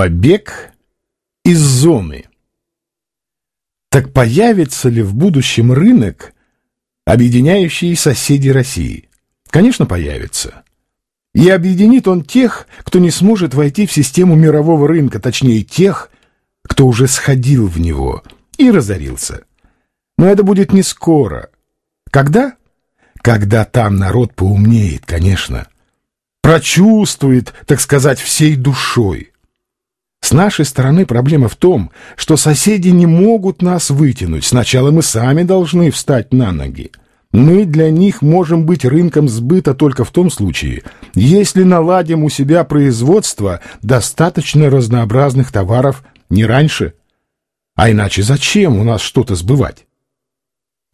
Побег из зоны. Так появится ли в будущем рынок, объединяющий соседей России? Конечно, появится. И объединит он тех, кто не сможет войти в систему мирового рынка, точнее тех, кто уже сходил в него и разорился. Но это будет не скоро. Когда? Когда там народ поумнеет, конечно. Прочувствует, так сказать, всей душой. С нашей стороны проблема в том, что соседи не могут нас вытянуть. Сначала мы сами должны встать на ноги. Мы для них можем быть рынком сбыта только в том случае, если наладим у себя производство достаточно разнообразных товаров не раньше. А иначе зачем у нас что-то сбывать?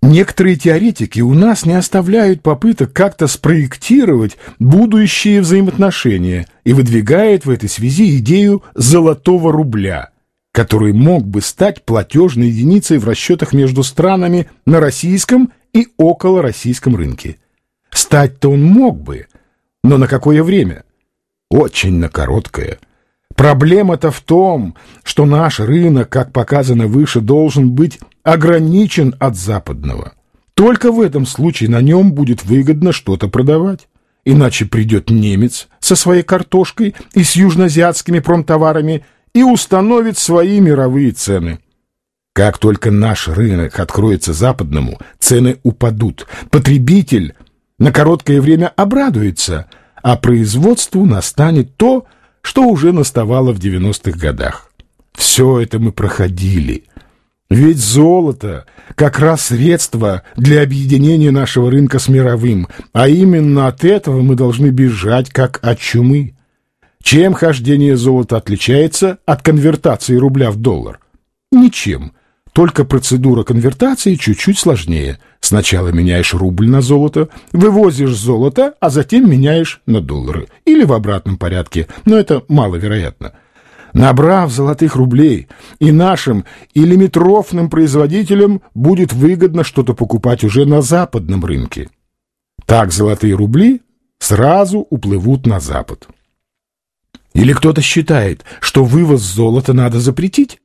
Некоторые теоретики у нас не оставляют попыток как-то спроектировать будущие взаимоотношения и выдвигают в этой связи идею золотого рубля, который мог бы стать платежной единицей в расчетах между странами на российском и около российском рынке. Стать-то он мог бы, но на какое время? Очень на короткое. Проблема-то в том, что наш рынок, как показано выше, должен быть ограничен от западного. Только в этом случае на нем будет выгодно что-то продавать. Иначе придет немец со своей картошкой и с южноазиатскими промтоварами и установит свои мировые цены. Как только наш рынок откроется западному, цены упадут. Потребитель на короткое время обрадуется, а производству настанет то, что уже наставало в 90-х годах. Все это мы проходили. Ведь золото как раз средство для объединения нашего рынка с мировым, а именно от этого мы должны бежать как от чумы. Чем хождение золота отличается от конвертации рубля в доллар? Ничем. Только процедура конвертации чуть-чуть сложнее. Сначала меняешь рубль на золото, вывозишь золото, а затем меняешь на доллары. Или в обратном порядке, но это маловероятно. Набрав золотых рублей, и нашим или метрофным производителям будет выгодно что-то покупать уже на западном рынке. Так золотые рубли сразу уплывут на запад. Или кто-то считает, что вывоз золота надо запретить?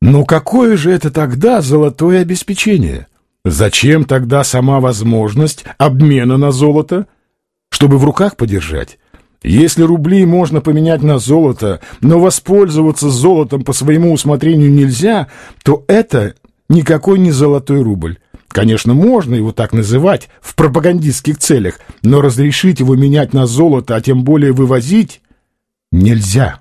Но какое же это тогда золотое обеспечение? Зачем тогда сама возможность обмена на золото? Чтобы в руках подержать? Если рубли можно поменять на золото, но воспользоваться золотом по своему усмотрению нельзя, то это никакой не золотой рубль. Конечно, можно его так называть в пропагандистских целях, но разрешить его менять на золото, а тем более вывозить, нельзя.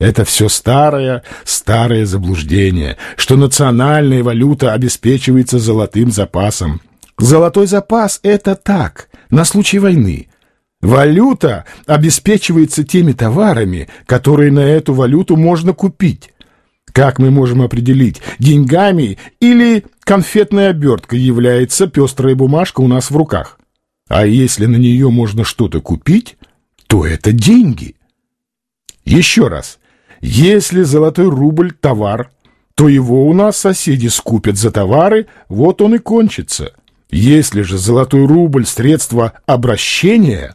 Это все старое, старое заблуждение, что национальная валюта обеспечивается золотым запасом. Золотой запас — это так, на случай войны. Валюта обеспечивается теми товарами, которые на эту валюту можно купить. Как мы можем определить, деньгами или конфетной оберткой является пестрая бумажка у нас в руках? А если на нее можно что-то купить, то это деньги. Еще раз, если золотой рубль — товар, то его у нас соседи скупят за товары, вот он и кончится. Если же золотой рубль — средство обращения,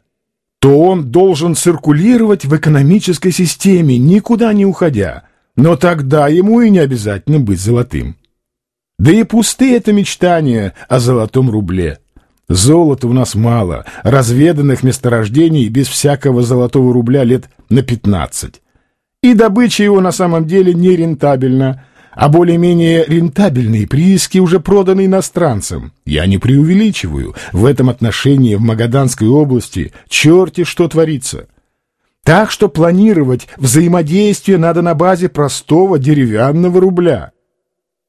то он должен циркулировать в экономической системе, никуда не уходя, но тогда ему и не обязательно быть золотым. Да и пустые это мечтания о золотом рубле. Золота у нас мало, разведанных месторождений без всякого золотого рубля лет на пятнадцать и добыча его на самом деле не рентабельна, а более-менее рентабельные прииски уже проданы иностранцам. Я не преувеличиваю, в этом отношении в Магаданской области черти что творится. Так что планировать взаимодействие надо на базе простого деревянного рубля.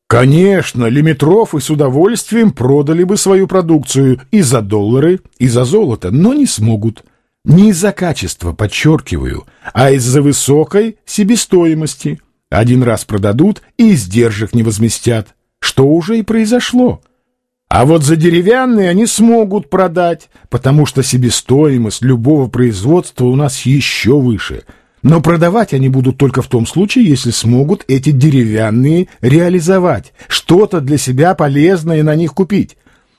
Конечно, лимитрофы с удовольствием продали бы свою продукцию и за доллары, и за золото, но не смогут. Не из-за качества, подчеркиваю, а из-за высокой себестоимости. Один раз продадут и издержек не возместят, что уже и произошло. А вот за деревянные они смогут продать, потому что себестоимость любого производства у нас еще выше. Но продавать они будут только в том случае, если смогут эти деревянные реализовать, что-то для себя полезное на них купить.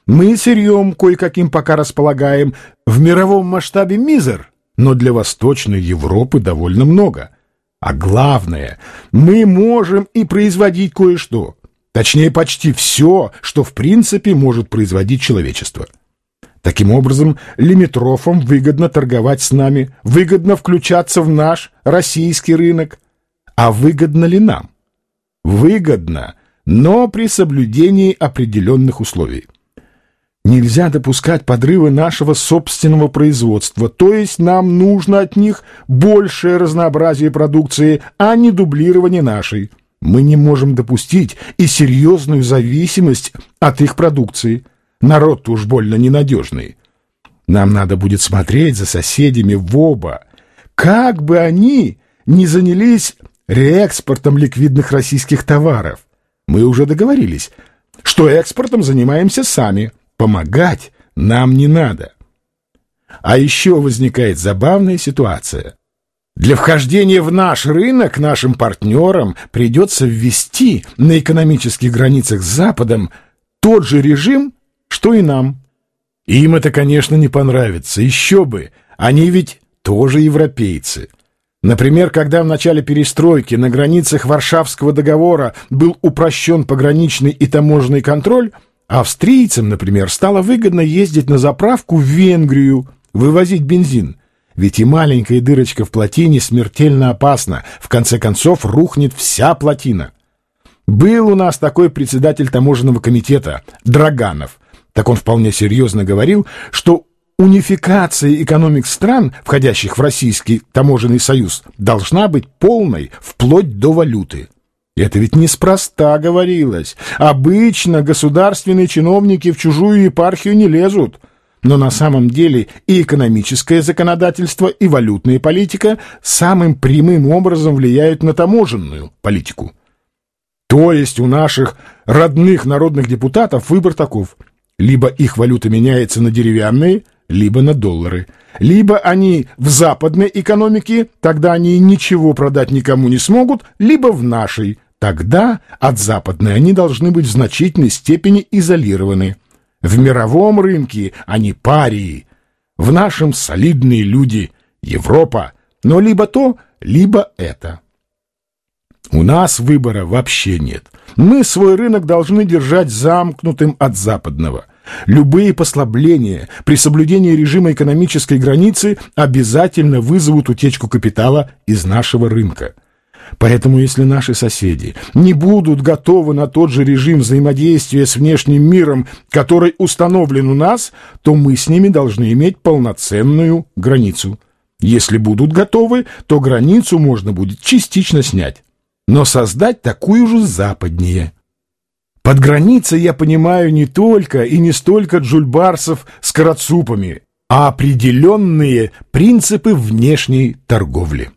Мы сырьем кое-каким пока располагаем, в мировом масштабе мизер, но для Восточной Европы довольно много. А главное, мы можем и производить кое-что. Точнее, почти все, что в принципе может производить человечество. Таким образом, лимитрофам выгодно торговать с нами, выгодно включаться в наш российский рынок. А выгодно ли нам? Выгодно, но при соблюдении определенных условий. Нельзя допускать подрывы нашего собственного производства, то есть нам нужно от них большее разнообразие продукции, а не дублирование нашей. Мы не можем допустить и серьезную зависимость от их продукции – Народ-то уж больно ненадежный. Нам надо будет смотреть за соседями в оба. Как бы они не занялись реэкспортом ликвидных российских товаров. Мы уже договорились, что экспортом занимаемся сами. Помогать нам не надо. А еще возникает забавная ситуация. Для вхождения в наш рынок нашим партнерам придется ввести на экономических границах с Западом тот же режим, что и нам. Им это, конечно, не понравится, еще бы, они ведь тоже европейцы. Например, когда в начале перестройки на границах Варшавского договора был упрощен пограничный и таможенный контроль, австрийцам, например, стало выгодно ездить на заправку в Венгрию, вывозить бензин. Ведь и маленькая дырочка в плотине смертельно опасна, в конце концов рухнет вся плотина. Был у нас такой председатель таможенного комитета, Драганов – так он вполне серьезно говорил, что унификация экономик стран, входящих в Российский таможенный союз, должна быть полной вплоть до валюты. Это ведь неспроста говорилось. Обычно государственные чиновники в чужую епархию не лезут. Но на самом деле и экономическое законодательство, и валютная политика самым прямым образом влияют на таможенную политику. То есть у наших родных народных депутатов выбор таков – либо их валюта меняется на деревянные, либо на доллары. Либо они в западной экономике, тогда они ничего продать никому не смогут, либо в нашей, тогда от западной они должны быть в значительной степени изолированы. В мировом рынке они парии, в нашем солидные люди, Европа, но либо то, либо это. У нас выбора вообще нет. Мы свой рынок должны держать замкнутым от западного. Любые послабления при соблюдении режима экономической границы обязательно вызовут утечку капитала из нашего рынка. Поэтому если наши соседи не будут готовы на тот же режим взаимодействия с внешним миром, который установлен у нас, то мы с ними должны иметь полноценную границу. Если будут готовы, то границу можно будет частично снять но создать такую же западнее. Под границей я понимаю не только и не столько джульбарсов с карацупами, а определенные принципы внешней торговли.